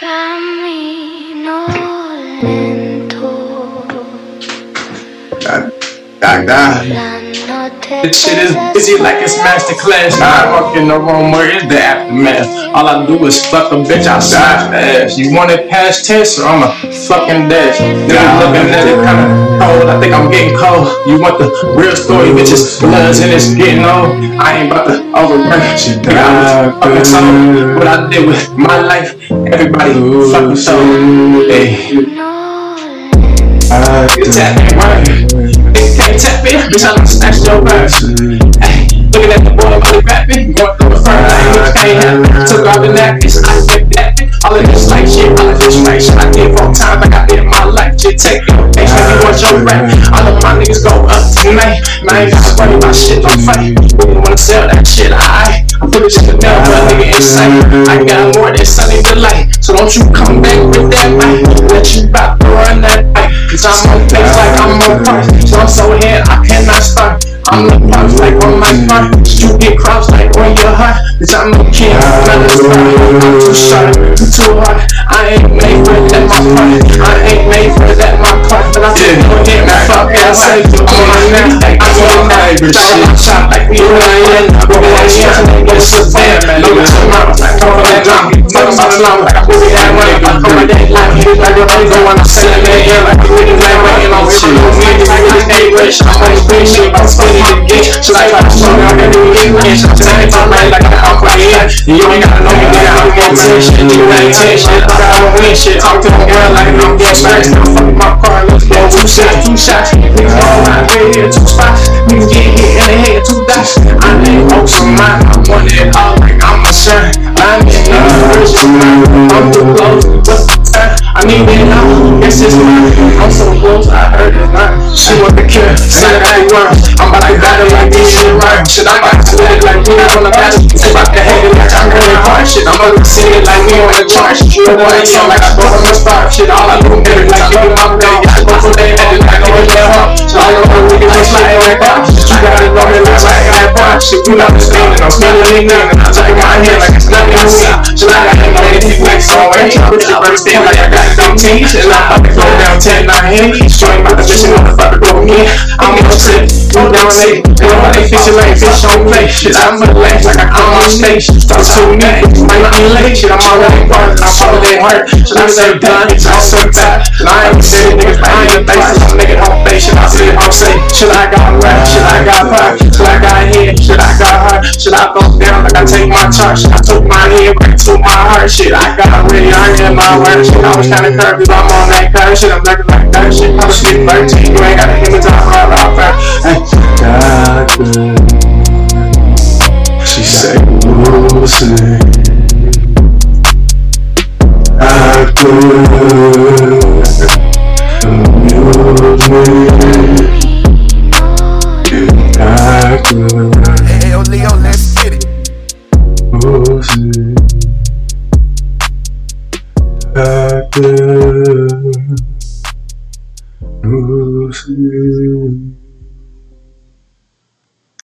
Camino God, God. This shit is busy like it's master class. Nah, I'm up in the wrong where is the aftermath. All I do is fuck a bitch I outside fast. You want it past tense or I'm a fucking dash. Nigga looking at it kinda cold. I think I'm getting cold. You want the real story, bitches. Bloods and it's getting old. I ain't about to overwork. Nigga, I was fucking told what I did with my life. Everybody fucking told. Hey. It's that ain't right. Can't tap bitch, I done snatched your verse. Ay, looking at the boy he rapping, going through the fur, I ain't can't happen. Took off the napkins, I whip that. All of this like shit, all of this right shit. I did four times like I did my life. Just take your face, if you want your rap. All of my niggas go up tonight. Man, I worry about shit, don't fight. We wanna sell that shit, I. I put it in the mail, but nigga insane. I got more than sunny delight. So don't you come back with that I'm the pops like on my part. You get crops like on your heart. Cause I'm the king, not the star. I'm too sharp, too hard. I ain't made for that my part. I ain't made for that my part. But I still gon' hit my fuck ass. Say you on my neck. I go on my shot, shot like me when I am. Go on my shot, it's a fan. Look at your mouth, like I'm on that drum. Fuck about long, like I put it that way. I'm on that line, like a nigga when I'm selling that air. Like a nigga like waiting on shit. Like I I'm on the free shit. I'm spinning it again. So like I'm showing out every weekend. So tonight I'm right like I'm playing. You ain't gotta know me, nigga. I'm on tension. You ain't tension. I got win shit. Talk to my girl like I'm getting smashed. I'm fucking my car. Let's go. Two shots, two shots. Niggas all around here, two spots. Niggas get hit in the head, two dots. I ain't hope some mine. I want it all like I'm a shirt. I'm in the I'm too close. What's the time? I need it now. Guess it's mine. I'm so close. I heard it's not. She want the cure. Say that ain't worth. I'm about to battle like this shit right. Shit, I got to it like me on the battle. Say about the head like I'm really hard. Shit, I'm gonna see it like me on the chart. You know what I am like I go from the start. Shit, all I do is like give me my brain. I go from there and like go in there up. So I know the niggas just like that bar. You gotta know me like like that bar. Shit, you not understanding. I'm smelling it now. And I'm taking my head like it's nothing to see. Shit, I got him on it. Like so, ain't you bitch, you understand like I got it on team. Shit, I'm about to go 10, 9, hit. Straight about the bitch, motherfucker, go me. I'm upset. Go down late. They don't like fish like fish on play. Shit, I'm a late like I come on stage. Start to me. Might not be late. Shit, I'm already work. I'm probably hurt. Shit, I'm so done. It's all so bad. And I ain't saying niggas I ain't face. I'm nigga on face. Shit, I see it on say. Shit, I got rap. Shit, I got pop. Shit, I got head. Shit, I got Shit, I go down like I take my charge. Shit, I took my head right to my heart. Shit, I got really I am my word. Shit, I was kinda curvy, but I'm on that curve. Shit, I'm looking like that. Shit, I'm shit 13. You ain't gotta hit me top right off. Hey. Doctor. She said, we'll see. Doctor. Amuse me. closer. Doctor, closer.